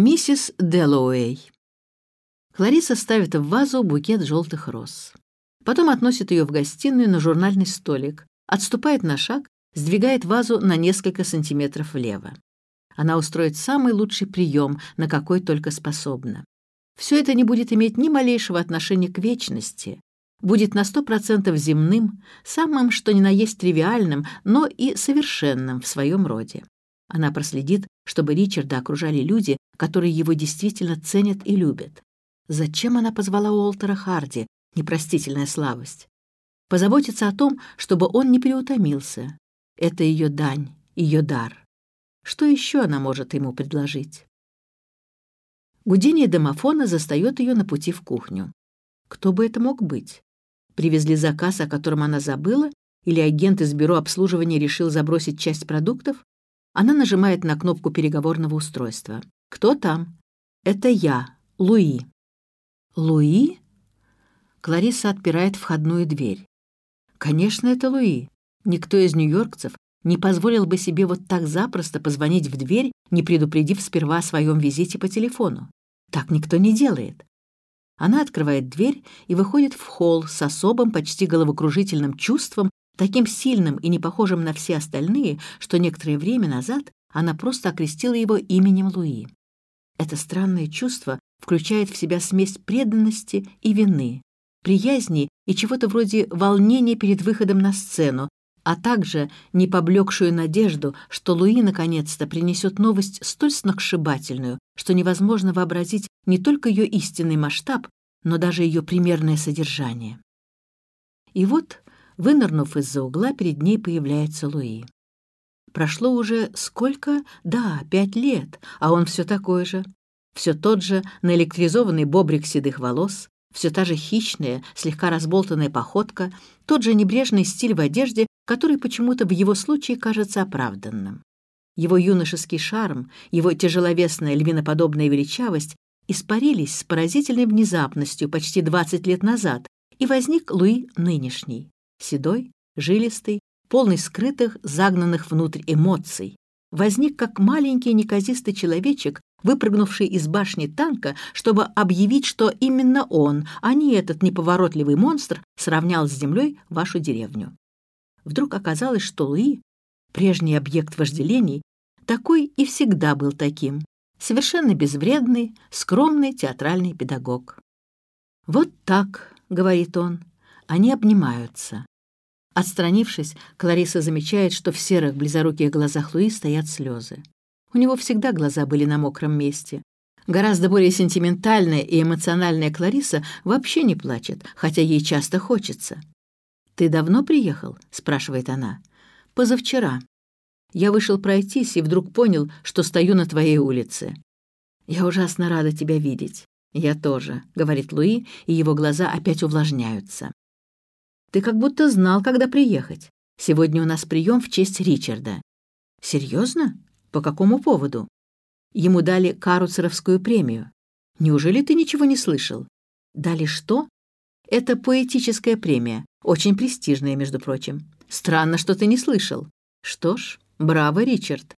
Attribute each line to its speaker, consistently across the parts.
Speaker 1: Миссис Дэллоуэй. Клариса ставит в вазу букет желтых роз. Потом относит ее в гостиную на журнальный столик, отступает на шаг, сдвигает вазу на несколько сантиметров влево. Она устроит самый лучший прием, на какой только способна. Все это не будет иметь ни малейшего отношения к вечности, будет на сто процентов земным, самым что ни на есть тривиальным, но и совершенным в своем роде. Она проследит, чтобы Ричарда окружали люди, которые его действительно ценят и любят. Зачем она позвала Уолтера Харди? Непростительная слабость. Позаботиться о том, чтобы он не переутомился. Это ее дань, ее дар. Что еще она может ему предложить? Гудение домофона застает ее на пути в кухню. Кто бы это мог быть? Привезли заказ, о котором она забыла, или агент из бюро обслуживания решил забросить часть продуктов? Она нажимает на кнопку переговорного устройства. «Кто там?» «Это я, Луи». «Луи?» Клариса отпирает входную дверь. «Конечно, это Луи. Никто из нью-йоркцев не позволил бы себе вот так запросто позвонить в дверь, не предупредив сперва о своем визите по телефону. Так никто не делает. Она открывает дверь и выходит в холл с особым, почти головокружительным чувством, таким сильным и не похожим на все остальные, что некоторое время назад она просто окрестила его именем Луи. Это странное чувство включает в себя смесь преданности и вины, приязни и чего-то вроде волнения перед выходом на сцену, а также непоблекшую надежду, что Луи наконец-то принесет новость столь сногсшибательную, что невозможно вообразить не только ее истинный масштаб, но даже ее примерное содержание. И вот Вынырнув из-за угла, перед ней появляется Луи. Прошло уже сколько? Да, пять лет, а он все такой же. Все тот же наэлектризованный бобрик седых волос, все та же хищная, слегка разболтанная походка, тот же небрежный стиль в одежде, который почему-то в его случае кажется оправданным. Его юношеский шарм, его тяжеловесная львиноподобная величавость испарились с поразительной внезапностью почти 20 лет назад, и возник Луи нынешний седой, жилистый, полный скрытых, загнанных внутрь эмоций, возник как маленький неказистый человечек, выпрыгнувший из башни танка, чтобы объявить, что именно он, а не этот неповоротливый монстр, сравнял с землей вашу деревню. Вдруг оказалось, что Луи, прежний объект вожделений, такой и всегда был таким, совершенно безвредный, скромный театральный педагог. «Вот так», — говорит он, — они обнимаются. Отстранившись, Клариса замечает, что в серых близоруких глазах Луи стоят слезы. У него всегда глаза были на мокром месте. Гораздо более сентиментальная и эмоциональная Клариса вообще не плачет, хотя ей часто хочется. «Ты давно приехал?» — спрашивает она. «Позавчера. Я вышел пройтись и вдруг понял, что стою на твоей улице. Я ужасно рада тебя видеть. Я тоже», — говорит Луи, и его глаза опять увлажняются. Ты как будто знал, когда приехать. Сегодня у нас прием в честь Ричарда». «Серьезно? По какому поводу?» Ему дали Каруцеровскую премию. Неужели ты ничего не слышал? Дали что? Это поэтическая премия, очень престижная, между прочим. Странно, что ты не слышал. Что ж, браво, Ричард.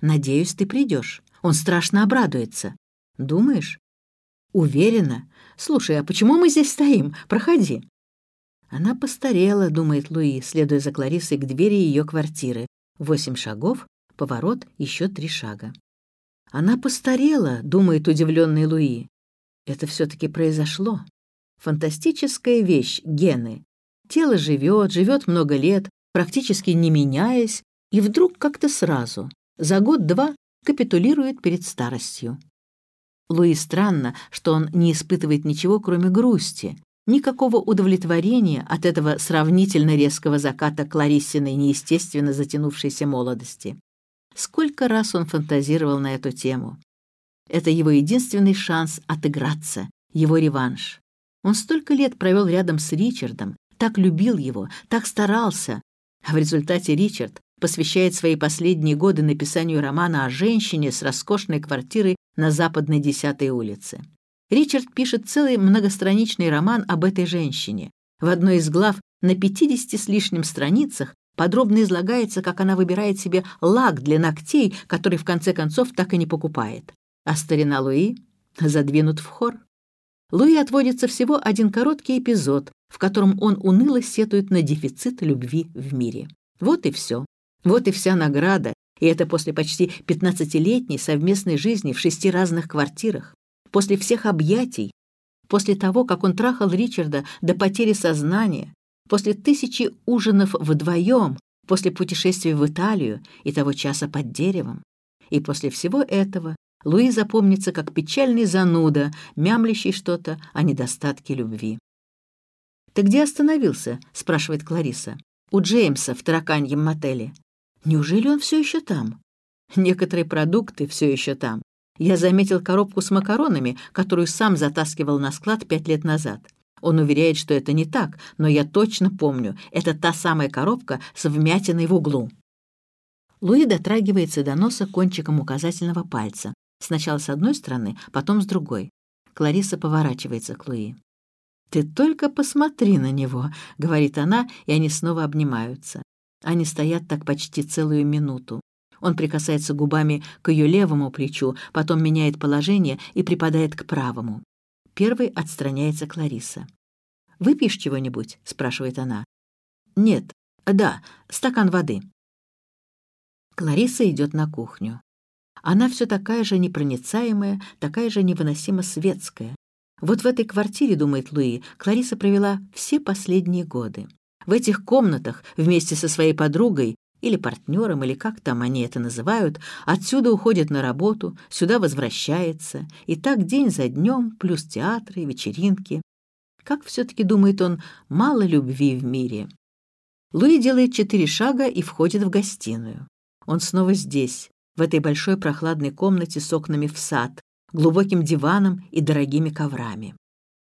Speaker 1: Надеюсь, ты придешь. Он страшно обрадуется. Думаешь? Уверена. Слушай, а почему мы здесь стоим? Проходи. Она постарела, думает Луи, следуя за Кларисой к двери ее квартиры. Восемь шагов, поворот, еще три шага. Она постарела, думает удивленный Луи. Это все-таки произошло. Фантастическая вещь — гены. Тело живет, живет много лет, практически не меняясь, и вдруг как-то сразу, за год-два, капитулирует перед старостью. Луи странно, что он не испытывает ничего, кроме грусти, Никакого удовлетворения от этого сравнительно резкого заката Клариссиной неестественно затянувшейся молодости. Сколько раз он фантазировал на эту тему. Это его единственный шанс отыграться, его реванш. Он столько лет провел рядом с Ричардом, так любил его, так старался, а в результате Ричард посвящает свои последние годы написанию романа о женщине с роскошной квартирой на западной 10-й улице. Ричард пишет целый многостраничный роман об этой женщине. В одной из глав на 50 с лишним страницах подробно излагается, как она выбирает себе лак для ногтей, который в конце концов так и не покупает. а старина Луи задвинут в хор. Луи отводится всего один короткий эпизод, в котором он уныло сетует на дефицит любви в мире. Вот и все. Вот и вся награда, и это после почти пятнадцатилетней совместной жизни в шести разных квартирах, после всех объятий, после того, как он трахал Ричарда до потери сознания, после тысячи ужинов вдвоем, после путешествия в Италию и того часа под деревом. И после всего этого Луи запомнится как печальный зануда, мямлящий что-то о недостатке любви. «Ты где остановился?» — спрашивает Клариса. «У Джеймса в тараканьем мотеле. Неужели он все еще там?» «Некоторые продукты все еще там. Я заметил коробку с макаронами, которую сам затаскивал на склад пять лет назад. Он уверяет, что это не так, но я точно помню, это та самая коробка с вмятиной в углу. Луи дотрагивается до носа кончиком указательного пальца. Сначала с одной стороны, потом с другой. Клариса поворачивается к Луи. «Ты только посмотри на него», — говорит она, и они снова обнимаются. Они стоят так почти целую минуту. Он прикасается губами к ее левому плечу, потом меняет положение и припадает к правому. Первой отстраняется Клариса. «Выпьешь чего-нибудь?» — спрашивает она. «Нет. Да, стакан воды». Клариса идет на кухню. Она все такая же непроницаемая, такая же невыносимо светская. Вот в этой квартире, думает Луи, Клариса провела все последние годы. В этих комнатах вместе со своей подругой или партнером, или как там они это называют, отсюда уходит на работу, сюда возвращается, и так день за днем, плюс театры, вечеринки. Как все-таки, думает он, мало любви в мире. Луи делает четыре шага и входит в гостиную. Он снова здесь, в этой большой прохладной комнате с окнами в сад, глубоким диваном и дорогими коврами.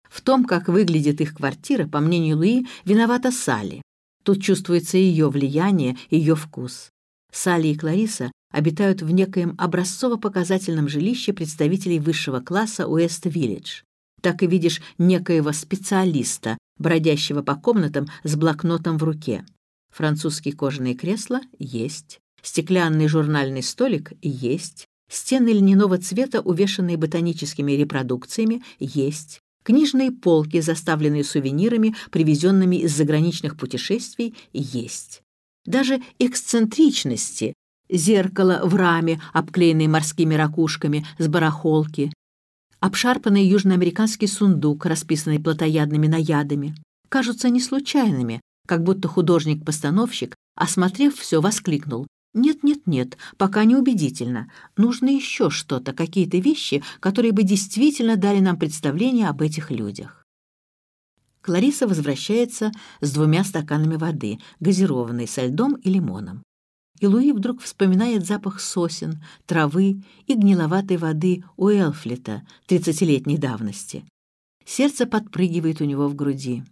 Speaker 1: В том, как выглядит их квартира, по мнению Луи, виновата Салли. Тут чувствуется ее влияние, ее вкус. Салли и Клариса обитают в некоем образцово-показательном жилище представителей высшего класса Уэст-Виллидж. Так и видишь некоего специалиста, бродящего по комнатам с блокнотом в руке. Французские кожаные кресла есть, стеклянный журнальный столик есть, стены льняного цвета, увешанные ботаническими репродукциями, есть, Книжные полки, заставленные сувенирами, привезенными из заграничных путешествий, есть. Даже эксцентричности, зеркало в раме, обклеенное морскими ракушками, с барахолки, обшарпанный южноамериканский сундук, расписанный плотоядными наядами, кажутся не случайными, как будто художник-постановщик, осмотрев все, воскликнул нет-нет-нет, пока не убедительно. Нужно еще что-то, какие-то вещи, которые бы действительно дали нам представление об этих людях. Клариса возвращается с двумя стаканами воды, газированной со льдом и лимоном. И Луи вдруг вспоминает запах сосен, травы и гниловатой воды у Элфлета тридцатилетней давности. Сердце подпрыгивает у него в груди.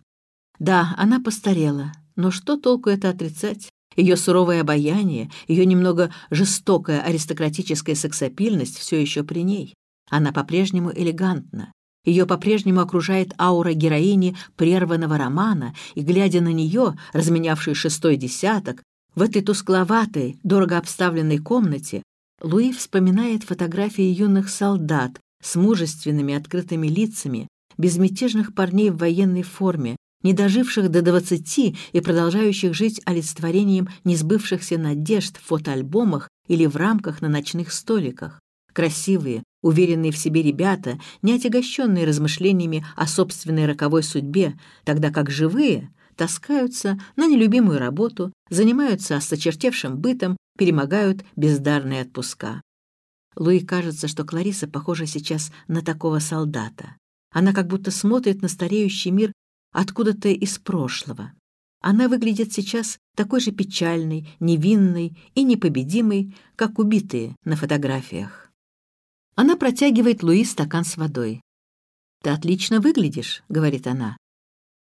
Speaker 1: Да, она постарела, но что толку это отрицать? Ее суровое обаяние, ее немного жестокая аристократическая сексапильность все еще при ней. Она по-прежнему элегантна. Ее по-прежнему окружает аура героини прерванного романа, и, глядя на нее, разменявшую шестой десяток, в этой тускловатой, дорого обставленной комнате, Луи вспоминает фотографии юных солдат с мужественными открытыми лицами, безмятежных парней в военной форме, не доживших до двадцати и продолжающих жить олицетворением несбывшихся надежд в фотоальбомах или в рамках на ночных столиках. Красивые, уверенные в себе ребята, не отягощенные размышлениями о собственной роковой судьбе, тогда как живые таскаются на нелюбимую работу, занимаются осточертевшим бытом, перемогают бездарные отпуска. Луи кажется, что Клариса похожа сейчас на такого солдата. Она как будто смотрит на стареющий мир откуда-то из прошлого. Она выглядит сейчас такой же печальной, невинной и непобедимой, как убитые на фотографиях. Она протягивает Луи стакан с водой. «Ты отлично выглядишь», — говорит она.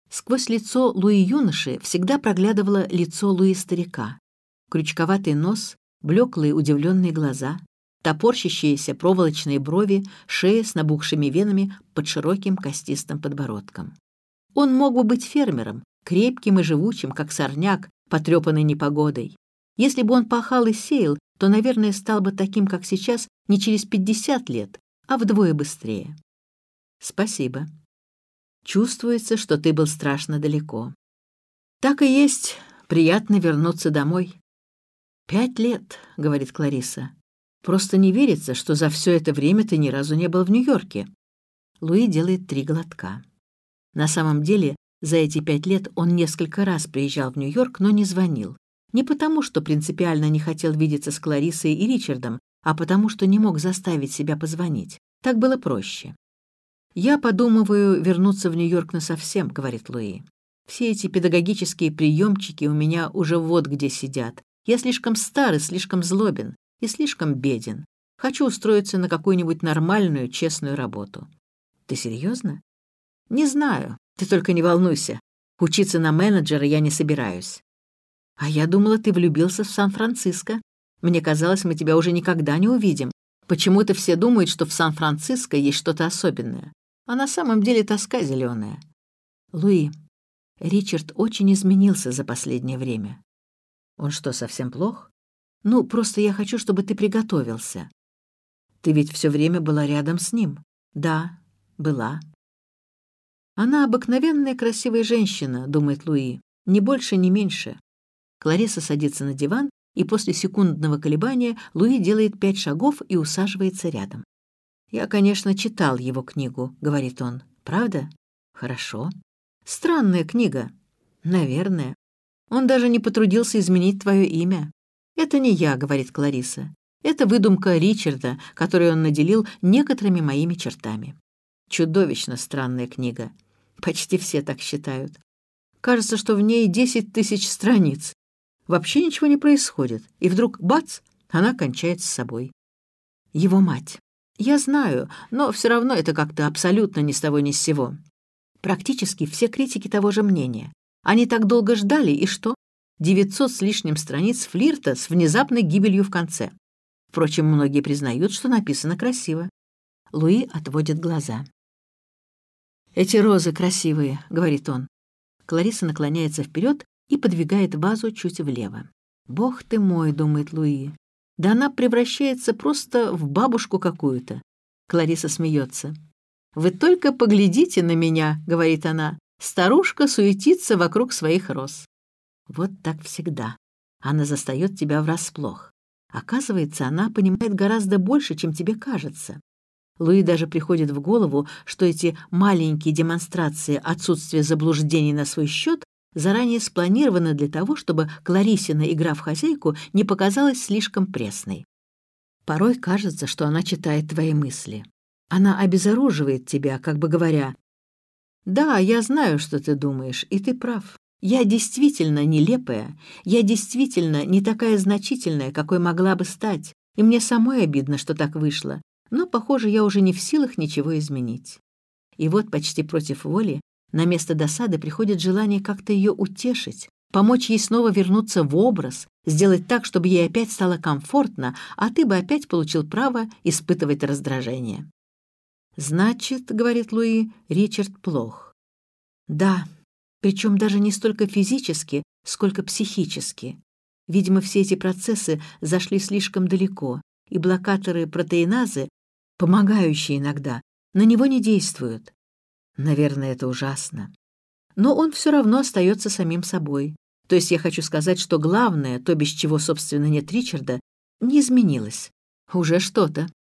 Speaker 1: Сквозь лицо Луи юноши всегда проглядывало лицо Луи старика. Крючковатый нос, блеклые удивленные глаза, топорщащиеся проволочные брови, шея с набухшими венами под широким костистым подбородком. Он мог бы быть фермером, крепким и живучим, как сорняк, потрепанный непогодой. Если бы он пахал и сеял, то, наверное, стал бы таким, как сейчас, не через 50 лет, а вдвое быстрее. Спасибо. Чувствуется, что ты был страшно далеко. Так и есть. Приятно вернуться домой. «Пять лет», — говорит Клариса. «Просто не верится, что за все это время ты ни разу не был в Нью-Йорке». Луи делает три глотка. На самом деле, за эти пять лет он несколько раз приезжал в Нью-Йорк, но не звонил. Не потому, что принципиально не хотел видеться с Кларисой и Ричардом, а потому, что не мог заставить себя позвонить. Так было проще. «Я подумываю вернуться в Нью-Йорк насовсем», — говорит Луи. «Все эти педагогические приемчики у меня уже вот где сидят. Я слишком стар и слишком злобен, и слишком беден. Хочу устроиться на какую-нибудь нормальную, честную работу». «Ты серьезно?» «Не знаю. Ты только не волнуйся. Учиться на менеджера я не собираюсь». «А я думала, ты влюбился в Сан-Франциско. Мне казалось, мы тебя уже никогда не увидим. Почему-то все думают, что в Сан-Франциско есть что-то особенное. А на самом деле тоска зеленая. Луи, Ричард очень изменился за последнее время. Он что, совсем плох? Ну, просто я хочу, чтобы ты приготовился. Ты ведь все время была рядом с ним. Да, была. Она обыкновенная красивая женщина, думает Луи. Ни больше, ни меньше. Клариса садится на диван, и после секундного колебания Луи делает пять шагов и усаживается рядом. «Я, конечно, читал его книгу», — говорит он. «Правда? Хорошо. Странная книга. Наверное. Он даже не потрудился изменить твое имя. Это не я», — говорит Клариса. «Это выдумка Ричарда, которую он наделил некоторыми моими чертами. Чудовищно странная книга. Почти все так считают. Кажется, что в ней десять тысяч страниц. Вообще ничего не происходит. И вдруг, бац, она кончает с собой. Его мать. Я знаю, но все равно это как-то абсолютно ни с того ни с сего. Практически все критики того же мнения. Они так долго ждали, и что? 900 с лишним страниц флирта с внезапной гибелью в конце. Впрочем, многие признают, что написано красиво. Луи отводит глаза. «Эти розы красивые», — говорит он. Клариса наклоняется вперед и подвигает вазу чуть влево. «Бог ты мой», — думает Луи, да она превращается просто в бабушку какую-то. Клариса смеется. «Вы только поглядите на меня», — говорит она. «Старушка суетится вокруг своих роз». Вот так всегда. Она застает тебя врасплох. Оказывается, она понимает гораздо больше, чем тебе кажется. Луи даже приходит в голову, что эти маленькие демонстрации отсутствия заблуждений на свой счет заранее спланировано для того, чтобы Кларисина игра в хозяйку не показалась слишком пресной. Порой кажется, что она читает твои мысли. Она обезоруживает тебя, как бы говоря, «Да, я знаю, что ты думаешь, и ты прав. Я действительно нелепая, я действительно не такая значительная, какой могла бы стать, и мне самой обидно, что так вышло, но, похоже, я уже не в силах ничего изменить». И вот почти против воли на место досады приходит желание как-то ее утешить, помочь ей снова вернуться в образ, сделать так, чтобы ей опять стало комфортно, а ты бы опять получил право испытывать раздражение. «Значит, — говорит Луи, — Ричард плох». «Да, причем даже не столько физически, сколько психически. Видимо, все эти процессы зашли слишком далеко, и блокаторы протеиназы, помогающие иногда, на него не действуют. Наверное, это ужасно. Но он все равно остается самим собой. То есть я хочу сказать, что главное, то, без чего, собственно, нет Ричарда, не изменилось. Уже что-то.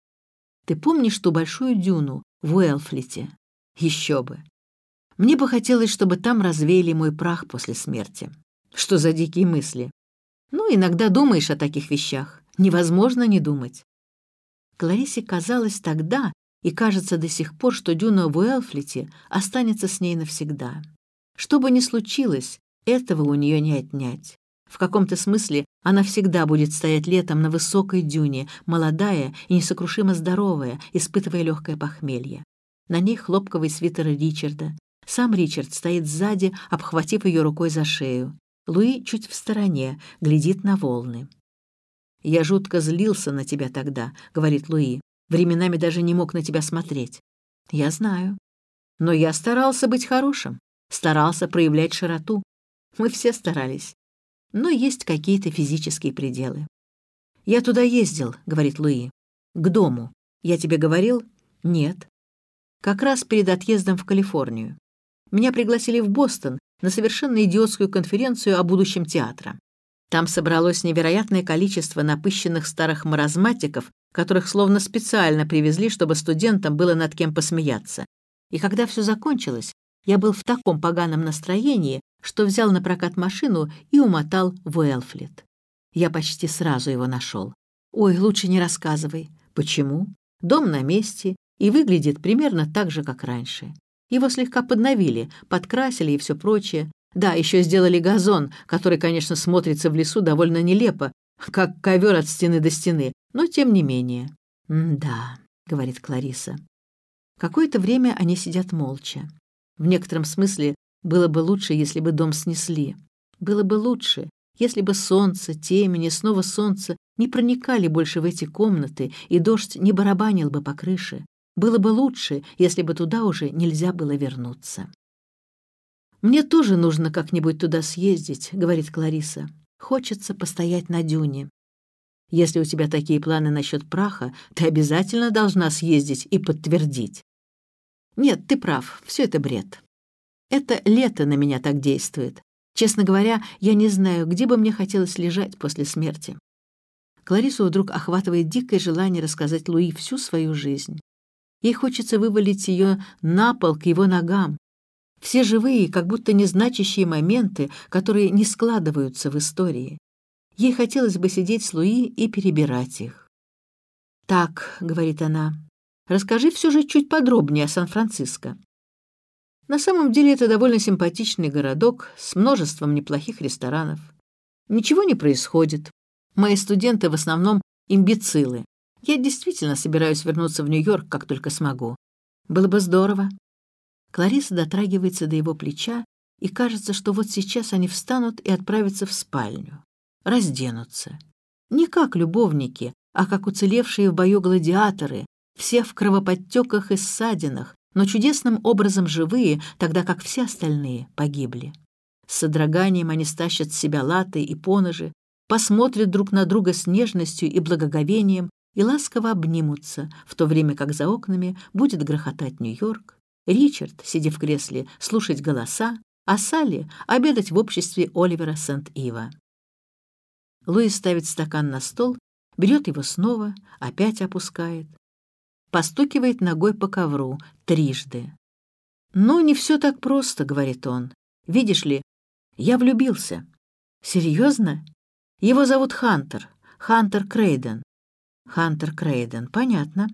Speaker 1: Ты помнишь ту большую дюну в Уэлфлите? Еще бы. Мне бы хотелось, чтобы там развеяли мой прах после смерти. Что за дикие мысли? Ну, иногда думаешь о таких вещах. Невозможно не думать. Кларисе казалось тогда, и кажется до сих пор, что дюна в Уэлфлите останется с ней навсегда. Что бы ни случилось, этого у нее не отнять. В каком-то смысле она всегда будет стоять летом на высокой дюне, молодая и несокрушимо здоровая, испытывая легкое похмелье. На ней хлопковый свитер Ричарда. Сам Ричард стоит сзади, обхватив ее рукой за шею. Луи чуть в стороне, глядит на волны. «Я жутко злился на тебя тогда», — говорит Луи. Временами даже не мог на тебя смотреть. Я знаю. Но я старался быть хорошим, старался проявлять широту. Мы все старались. Но есть какие-то физические пределы. «Я туда ездил», — говорит Луи. «К дому. Я тебе говорил?» «Нет». «Как раз перед отъездом в Калифорнию. Меня пригласили в Бостон на совершенно идиотскую конференцию о будущем театра. Там собралось невероятное количество напыщенных старых маразматиков, которых словно специально привезли, чтобы студентам было над кем посмеяться. И когда все закончилось, я был в таком поганом настроении, что взял на прокат машину и умотал в Уэлфлет. Я почти сразу его нашел. «Ой, лучше не рассказывай». «Почему?» «Дом на месте и выглядит примерно так же, как раньше. Его слегка подновили, подкрасили и все прочее. Да, еще сделали газон, который, конечно, смотрится в лесу довольно нелепо, как ковер от стены до стены, но тем не менее. «Да», — говорит Клариса. Какое-то время они сидят молча. В некотором смысле было бы лучше, если бы дом снесли. Было бы лучше, если бы солнце, темень снова солнце не проникали больше в эти комнаты, и дождь не барабанил бы по крыше. Было бы лучше, если бы туда уже нельзя было вернуться. «Мне тоже нужно как-нибудь туда съездить», — говорит Клариса. «Хочется постоять на дюне. Если у тебя такие планы насчет праха, ты обязательно должна съездить и подтвердить». «Нет, ты прав, все это бред. Это лето на меня так действует. Честно говоря, я не знаю, где бы мне хотелось лежать после смерти». Кларису вдруг охватывает дикое желание рассказать Луи всю свою жизнь. Ей хочется вывалить ее на пол к его ногам, все живые, как будто незначащие моменты, которые не складываются в истории. Ей хотелось бы сидеть с Луи и перебирать их. «Так», — говорит она, — «расскажи все же чуть подробнее о Сан-Франциско». На самом деле это довольно симпатичный городок с множеством неплохих ресторанов. Ничего не происходит. Мои студенты в основном имбецилы. Я действительно собираюсь вернуться в Нью-Йорк, как только смогу. Было бы здорово. Клариса дотрагивается до его плеча, и кажется, что вот сейчас они встанут и отправятся в спальню. Разденутся. Не как любовники, а как уцелевшие в бою гладиаторы, все в кровоподтеках и ссадинах, но чудесным образом живые, тогда как все остальные погибли. С содроганием они стащат с себя латы и поножи, посмотрят друг на друга с нежностью и благоговением и ласково обнимутся, в то время как за окнами будет грохотать Нью-Йорк, Ричард, сидя в кресле, слушать голоса, а Салли обедать в обществе Оливера Сент-Ива. Луис ставит стакан на стол, берет его снова, опять опускает. Постукивает ногой по ковру трижды. «Ну, не все так просто», — говорит он. «Видишь ли, я влюбился». «Серьезно? Его зовут Хантер, Хантер Крейден». «Хантер Крейден, понятно.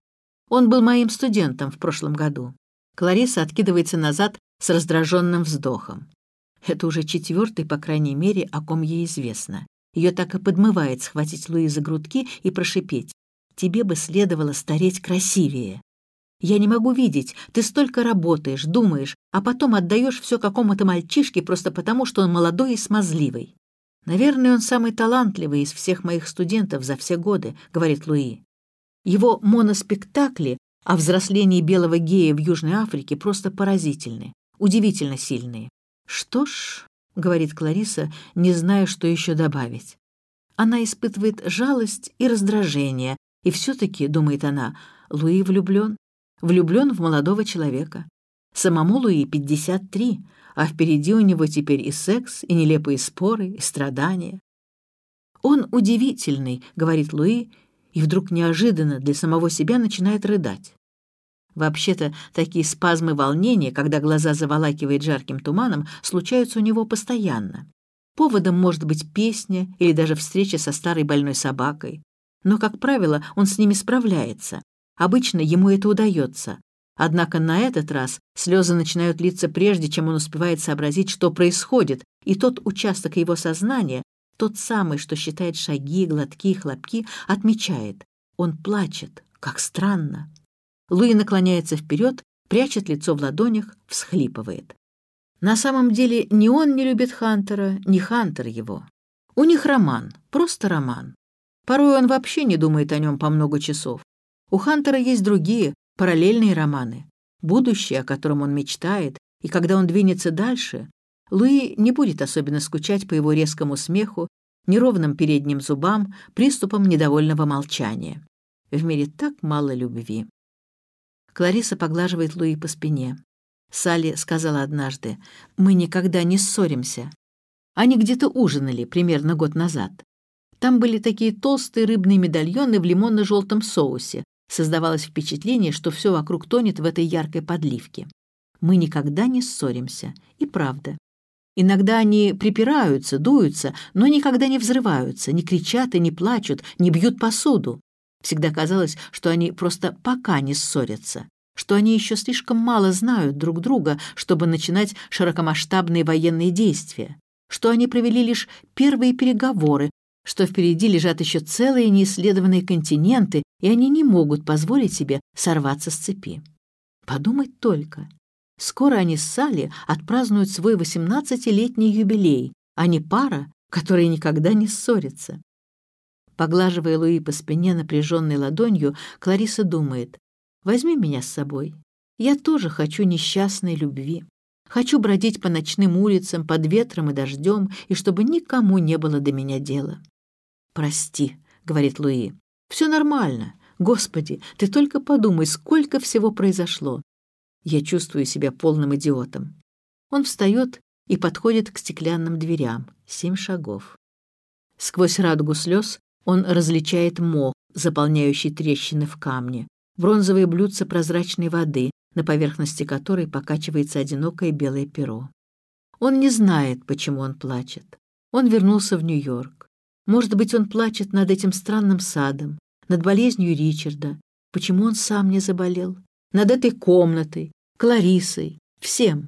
Speaker 1: Он был моим студентом в прошлом году. Клариса откидывается назад с раздраженным вздохом. Это уже четвертый, по крайней мере, о ком ей известно. Ее так и подмывает схватить Луи за грудки и прошипеть. «Тебе бы следовало стареть красивее. Я не могу видеть, ты столько работаешь, думаешь, а потом отдаешь все какому-то мальчишке просто потому, что он молодой и смазливый. Наверное, он самый талантливый из всех моих студентов за все годы», — говорит Луи. Его моноспектакли а взросление белого гея в Южной Африке просто поразительны, удивительно сильные. «Что ж», — говорит Клариса, не зная, что еще добавить. Она испытывает жалость и раздражение, и все-таки, думает она, Луи влюблен, влюблен в молодого человека. Самому Луи 53, а впереди у него теперь и секс, и нелепые споры, и страдания. «Он удивительный», — говорит Луи, и вдруг неожиданно для самого себя начинает рыдать. Вообще-то, такие спазмы волнения, когда глаза заволакивает жарким туманом, случаются у него постоянно. Поводом может быть песня или даже встреча со старой больной собакой. Но, как правило, он с ними справляется. Обычно ему это удается. Однако на этот раз слезы начинают литься прежде, чем он успевает сообразить, что происходит, и тот участок его сознания, тот самый, что считает шаги, глотки, хлопки, отмечает. Он плачет. Как странно. Луи наклоняется вперед, прячет лицо в ладонях, всхлипывает. На самом деле ни он не любит Хантера, ни Хантер его. У них роман, просто роман. Порой он вообще не думает о нем по много часов. У Хантера есть другие, параллельные романы. Будущее, о котором он мечтает, и когда он двинется дальше, Луи не будет особенно скучать по его резкому смеху неровным передним зубам, приступом недовольного молчания. В мире так мало любви. Клариса поглаживает Луи по спине. Салли сказала однажды, «Мы никогда не ссоримся». Они где-то ужинали примерно год назад. Там были такие толстые рыбные медальоны в лимонно-желтом соусе. Создавалось впечатление, что все вокруг тонет в этой яркой подливке. Мы никогда не ссоримся. И правда. Иногда они припираются, дуются, но никогда не взрываются, не кричат и не плачут, не бьют посуду. Всегда казалось, что они просто пока не ссорятся, что они еще слишком мало знают друг друга, чтобы начинать широкомасштабные военные действия, что они провели лишь первые переговоры, что впереди лежат еще целые неисследованные континенты, и они не могут позволить себе сорваться с цепи. Подумать только. Скоро они с Салли отпразднуют свой 18-летний юбилей, а не пара, которая никогда не ссорится. Поглаживая Луи по спине напряженной ладонью, Клариса думает, «Возьми меня с собой. Я тоже хочу несчастной любви. Хочу бродить по ночным улицам под ветром и дождем, и чтобы никому не было до меня дела». «Прости», — говорит Луи, — «все нормально. Господи, ты только подумай, сколько всего произошло. Я чувствую себя полным идиотом». Он встает и подходит к стеклянным дверям. Семь шагов. Сквозь радугу слез он различает мох, заполняющий трещины в камне, бронзовые блюдца прозрачной воды, на поверхности которой покачивается одинокое белое перо. Он не знает, почему он плачет. Он вернулся в Нью-Йорк. Может быть, он плачет над этим странным садом, над болезнью Ричарда, почему он сам не заболел, над этой комнатой, Кларисой, всем.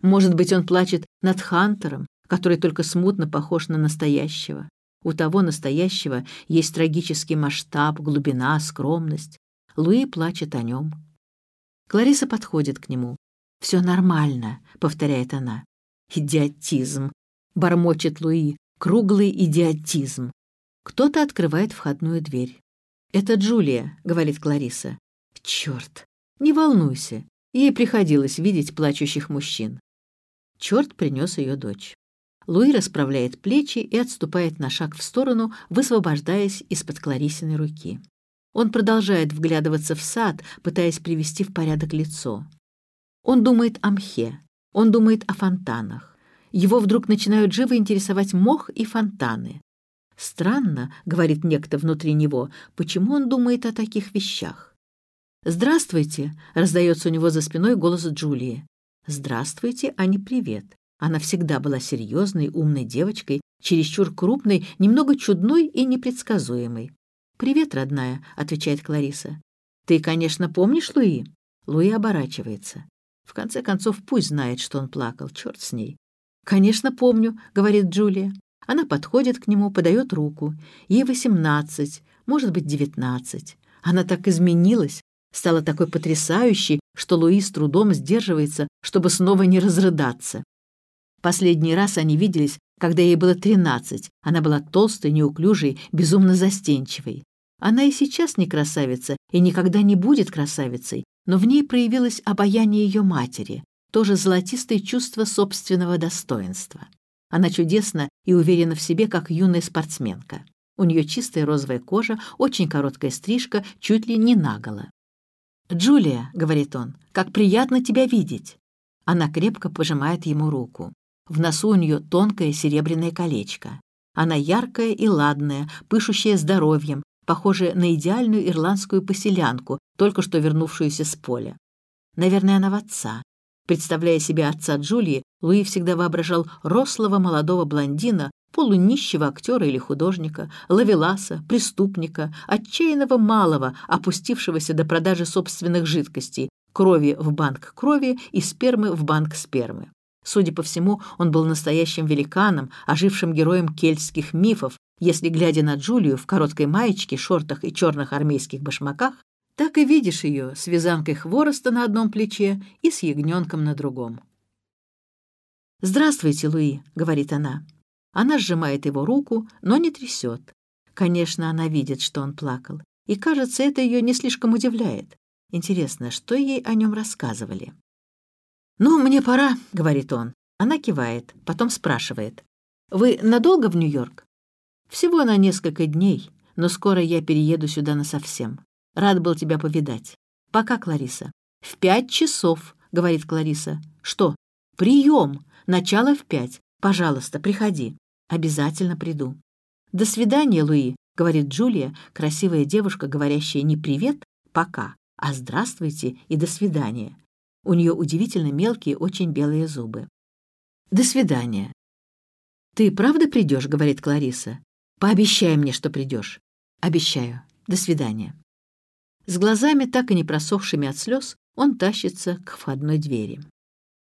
Speaker 1: Может быть, он плачет над Хантером, который только смутно похож на настоящего. У того настоящего есть трагический масштаб, глубина, скромность. Луи плачет о нем. Клариса подходит к нему. «Все нормально», — повторяет она. «Идиотизм», — бормочет Луи, — «круглый идиотизм». Кто-то открывает входную дверь. «Это Джулия», — говорит Клариса. «Черт! Не волнуйся, ей приходилось видеть плачущих мужчин». Черт принес ее дочь. Луи расправляет плечи и отступает на шаг в сторону, высвобождаясь из-под Кларисиной руки. Он продолжает вглядываться в сад, пытаясь привести в порядок лицо. Он думает о мхе, он думает о фонтанах. Его вдруг начинают живо интересовать мох и фонтаны. «Странно», — говорит некто внутри него, — «почему он думает о таких вещах?» «Здравствуйте», — раздается у него за спиной голос Джулии. «Здравствуйте, а не привет». Она всегда была серьезной, умной девочкой, чересчур крупной, немного чудной и непредсказуемой. «Привет, родная», — отвечает Клариса. «Ты, конечно, помнишь Луи?» Луи оборачивается. В конце концов, пусть знает, что он плакал, черт с ней. «Конечно, помню», — говорит Джулия. Она подходит к нему, подает руку. Ей восемнадцать, может быть, девятнадцать. Она так изменилась, стала такой потрясающей, что Луи с трудом сдерживается, чтобы снова не разрыдаться. Последний раз они виделись, когда ей было тринадцать. Она была толстой, неуклюжей, безумно застенчивой. Она и сейчас не красавица и никогда не будет красавицей, но в ней проявилось обаяние ее матери, тоже золотистое чувство собственного достоинства. Она чудесна и уверена в себе, как юная спортсменка. У нее чистая розовая кожа, очень короткая стрижка, чуть ли не наголо. «Джулия», — говорит он, — «как приятно тебя видеть». Она крепко пожимает ему руку. В носу у нее тонкое серебряное колечко. Она яркая и ладная, пышущая здоровьем, похожая на идеальную ирландскую поселянку, только что вернувшуюся с поля. Наверное, она в отца. Представляя себе отца Джулии, Луи всегда воображал рослого молодого блондина, полунищего актера или художника, лавеласа, преступника, отчаянного малого, опустившегося до продажи собственных жидкостей, крови в банк крови и спермы в банк спермы. Судя по всему, он был настоящим великаном, ожившим героем кельтских мифов, если, глядя на Джулию в короткой маечке, шортах и черных армейских башмаках, так и видишь ее с вязанкой хвороста на одном плече и с ягненком на другом. «Здравствуйте, Луи», — говорит она. Она сжимает его руку, но не трясет. Конечно, она видит, что он плакал, и, кажется, это ее не слишком удивляет. Интересно, что ей о нем рассказывали? «Ну, мне пора», — говорит он. Она кивает, потом спрашивает. «Вы надолго в Нью-Йорк?» Всего на несколько дней, но скоро я перееду сюда насовсем. Рад был тебя повидать. Пока, Клариса. В пять часов, говорит Клариса. Что? Прием. Начало в пять. Пожалуйста, приходи. Обязательно приду. До свидания, Луи, говорит Джулия, красивая девушка, говорящая не привет, пока, а здравствуйте и до свидания. У нее удивительно мелкие, очень белые зубы. До свидания. «Ты правда придешь?» — говорит Клариса. «Пообещай мне, что придешь». «Обещаю. До свидания». С глазами, так и не просохшими от слез, он тащится к входной двери.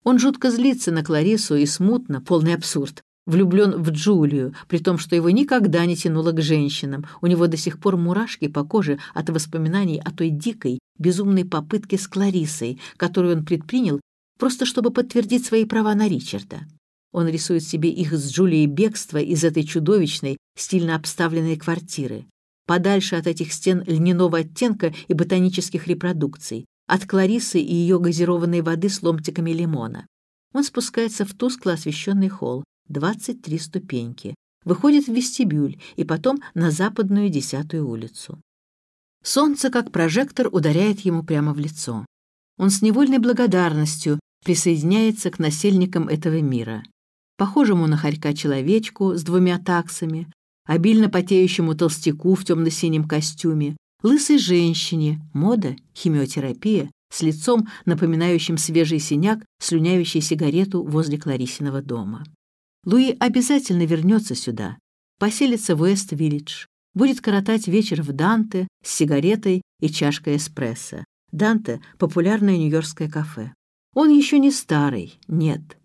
Speaker 1: Он жутко злится на Кларису и смутно, полный абсурд, влюблен в Джулию, при том, что его никогда не тянуло к женщинам. У него до сих пор мурашки по коже от воспоминаний о той дикой, безумной попытке с Кларисой, которую он предпринял, просто чтобы подтвердить свои права на Ричарда. Он рисует себе их с Джулией бегство из этой чудовищной, стильно обставленной квартиры. Подальше от этих стен льняного оттенка и ботанических репродукций, от Кларисы и ее газированной воды с ломтиками лимона. Он спускается в тускло освещенный холл, 23 ступеньки, выходит в вестибюль и потом на западную десятую улицу. Солнце, как прожектор, ударяет ему прямо в лицо. Он с невольной благодарностью присоединяется к насельникам этого мира похожему на хорька-человечку с двумя таксами, обильно потеющему толстяку в темно-синем костюме, лысой женщине, мода, химиотерапия, с лицом, напоминающим свежий синяк, слюнявящий сигарету возле Кларисиного дома. Луи обязательно вернется сюда, поселится в Уэст-Виллидж, будет коротать вечер в Данте с сигаретой и чашкой эспрессо. Данте — популярное нью-йоркское кафе. Он еще не старый, нет,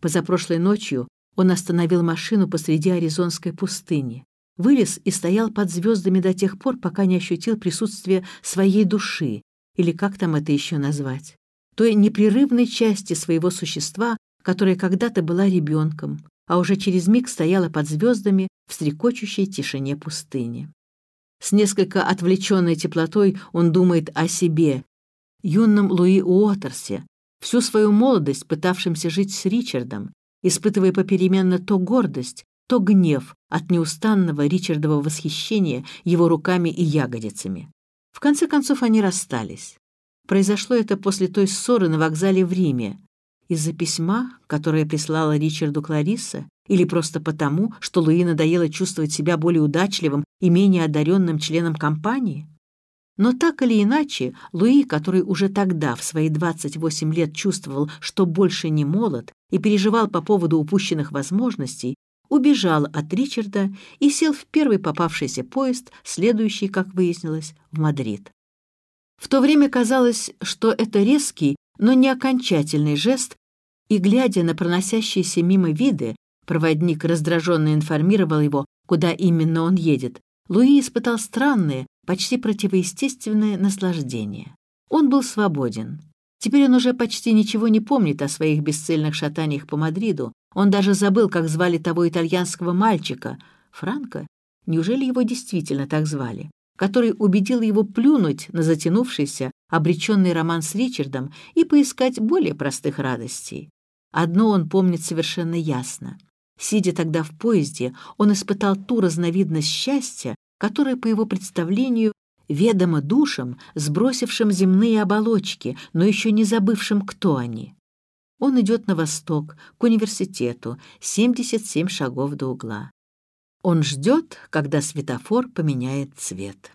Speaker 1: Позапрошлой ночью он остановил машину посреди аризонской пустыни, вылез и стоял под звездами до тех пор, пока не ощутил присутствие своей души, или как там это еще назвать, той непрерывной части своего существа, которая когда-то была ребенком, а уже через миг стояла под звездами в стрекочущей тишине пустыни. С несколько отвлеченной теплотой он думает о себе, юном Луи Уотерсе, всю свою молодость пытавшимся жить с Ричардом, испытывая попеременно то гордость, то гнев от неустанного Ричардова восхищения его руками и ягодицами. В конце концов они расстались. Произошло это после той ссоры на вокзале в Риме, из-за письма, которое прислала Ричарду Кларисса, или просто потому, что Луи надоело чувствовать себя более удачливым и менее одаренным членом компании? Но так или иначе, Луи, который уже тогда, в свои 28 лет, чувствовал, что больше не молод и переживал по поводу упущенных возможностей, убежал от Ричарда и сел в первый попавшийся поезд, следующий, как выяснилось, в Мадрид. В то время казалось, что это резкий, но не окончательный жест, и, глядя на проносящиеся мимо виды, проводник раздраженно информировал его, куда именно он едет, Луи испытал странное, почти противоестественное наслаждение. Он был свободен. Теперь он уже почти ничего не помнит о своих бесцельных шатаниях по Мадриду. Он даже забыл, как звали того итальянского мальчика. Франко? Неужели его действительно так звали? Который убедил его плюнуть на затянувшийся, обреченный роман с Ричардом и поискать более простых радостей. Одно он помнит совершенно ясно. Сидя тогда в поезде, он испытал ту разновидность счастья, которая, по его представлению, ведома душам, сбросившим земные оболочки, но еще не забывшим, кто они. Он идет на восток, к университету, 77 шагов до угла. Он ждет, когда светофор поменяет цвет.